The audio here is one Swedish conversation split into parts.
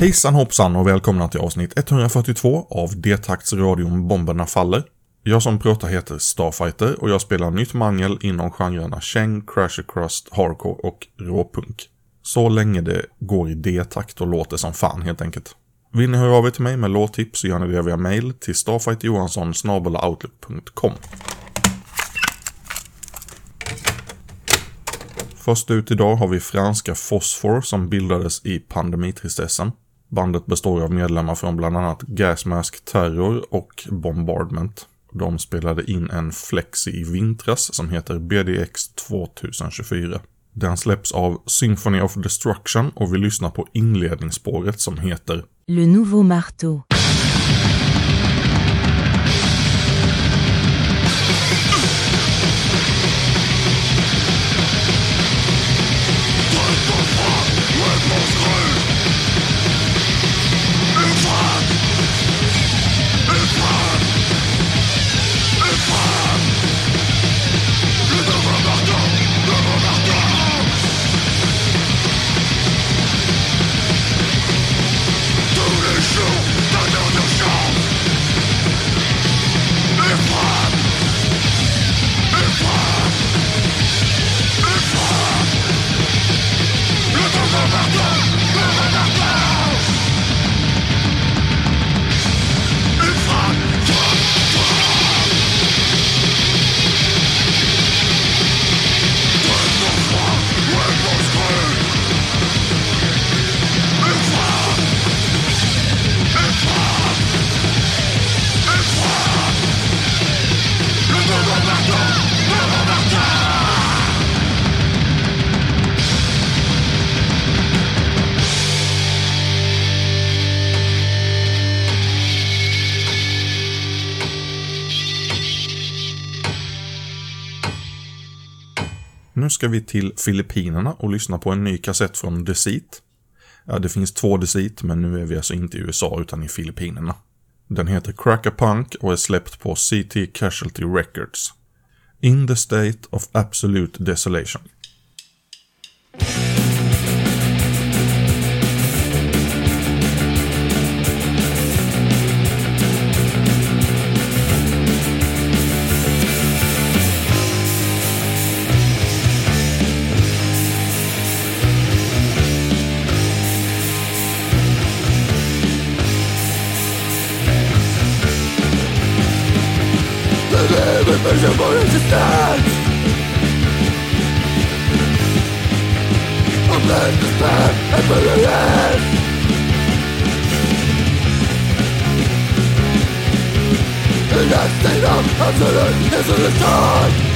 Hejsan hoppsan och välkomna till avsnitt 142 av D-taktsradion Bomberna Faller. Jag som pratar heter Starfighter och jag spelar nytt mangel inom genrerna Cheng, Crash Crust, Hardcore och råpunk. Så länge det går i D-takt och låter som fan helt enkelt. Vill ni höra av er till mig med låttips så gör ni det via mail till StarfighterJohansson.outlook.com Först ut idag har vi franska fosfor som bildades i pandemitristessen. Bandet består av medlemmar från bland annat Gasmask Terror och Bombardment. De spelade in en flexi i vintras som heter BDX 2024. Den släpps av Symphony of Destruction och vi lyssnar på inledningsspåret som heter Le nouveau marteau. Nu ska vi till Filippinerna och lyssna på en ny kassett från Deceit. Ja, det finns två Deceit, men nu är vi alltså inte i USA utan i Filippinerna. Den heter Cracker Punk och är släppt på CT Casualty Records. In the State of Absolute Desolation. Mas eu vou resistir. O medo é está a perder The next absolute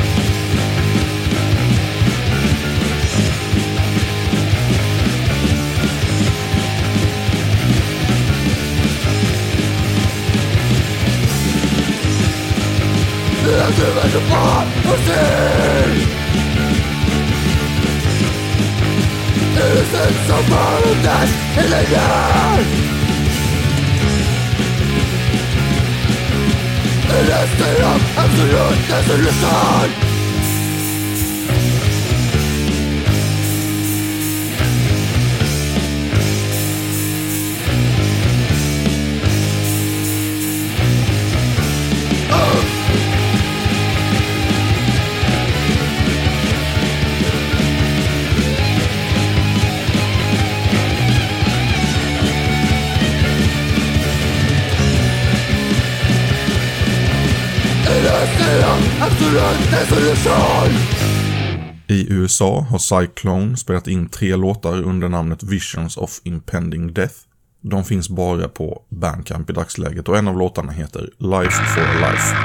Ty leży pan pussy Innocence of all of this illusion It is absolute desolation I USA har Cyclone spelat in tre låtar under namnet Visions of Impending Death. De finns bara på Bandcamp i dagsläget och en av låtarna heter Life for a Life.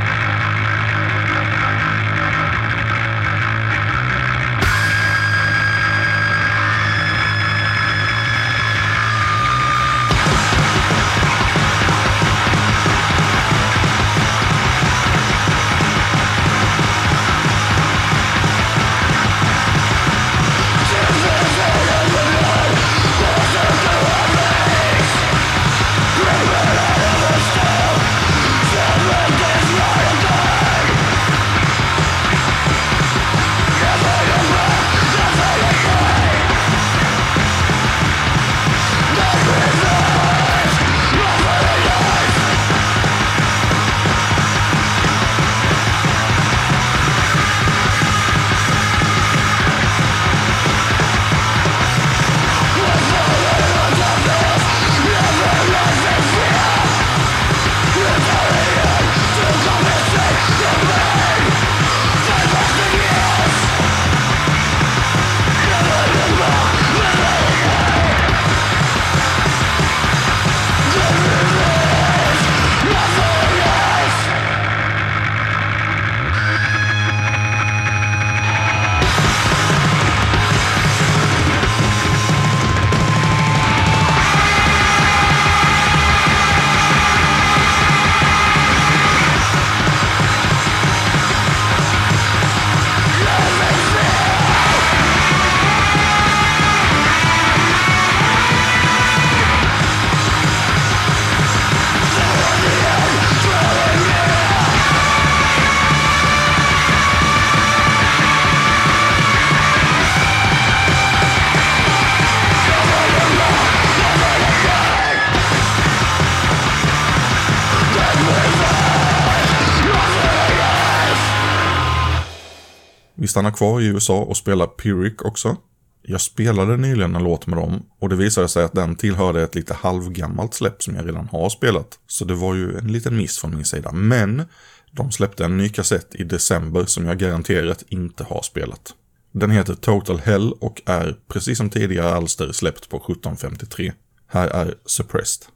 Vi stannar kvar i USA och spelar Pyrrhic också. Jag spelade nyligen en låt med dem och det visade sig att den tillhörde ett lite halvgammalt släpp som jag redan har spelat. Så det var ju en liten miss från min sida. Men de släppte en ny kassett i december som jag garanterat inte har spelat. Den heter Total Hell och är, precis som tidigare alster, släppt på 1753. Här är Suppressed.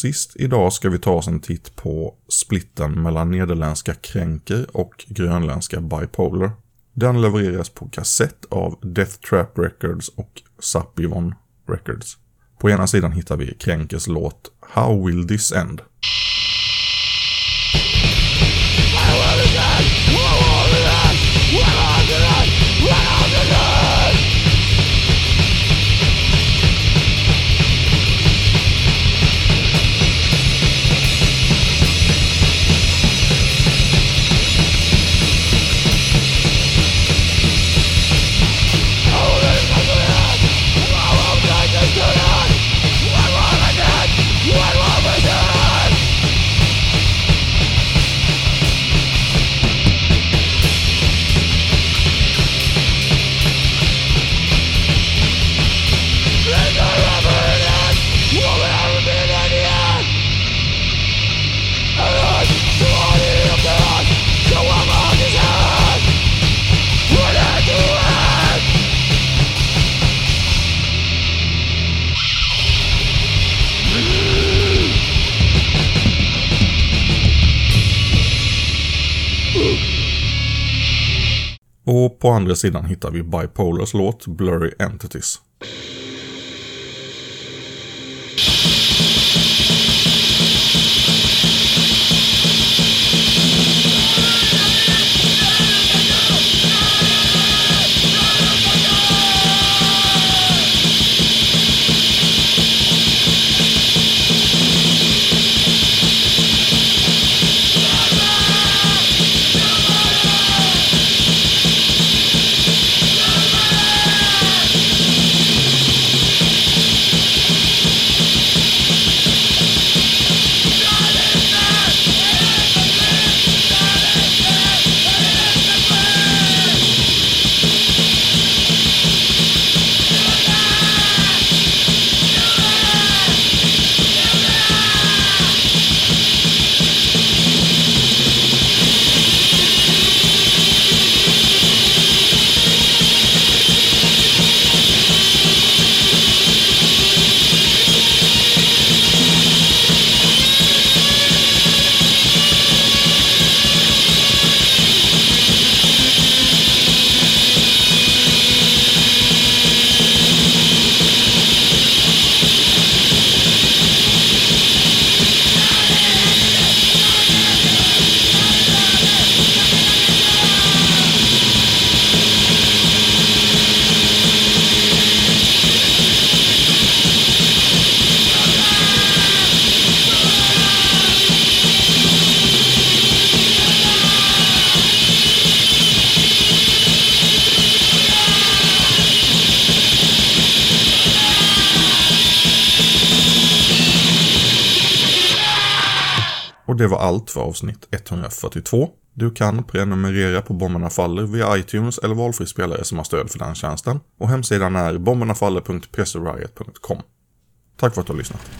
Sist idag ska vi ta oss en titt på splitten mellan nederländska Kränker och grönländska Bipolar. Den levereras på kassett av Death Trap Records och Sapivon Records. På ena sidan hittar vi Kränkers låt How Will This End? Och på andra sidan hittar vi Bipolars låt Blurry Entities. Det var allt för avsnitt 142. Du kan prenumerera på Bomberna Faller via iTunes eller valfri spelare som har stöd för den tjänsten. Och hemsidan är bombernafaller.pcriot.com. Tack för att du har lyssnat.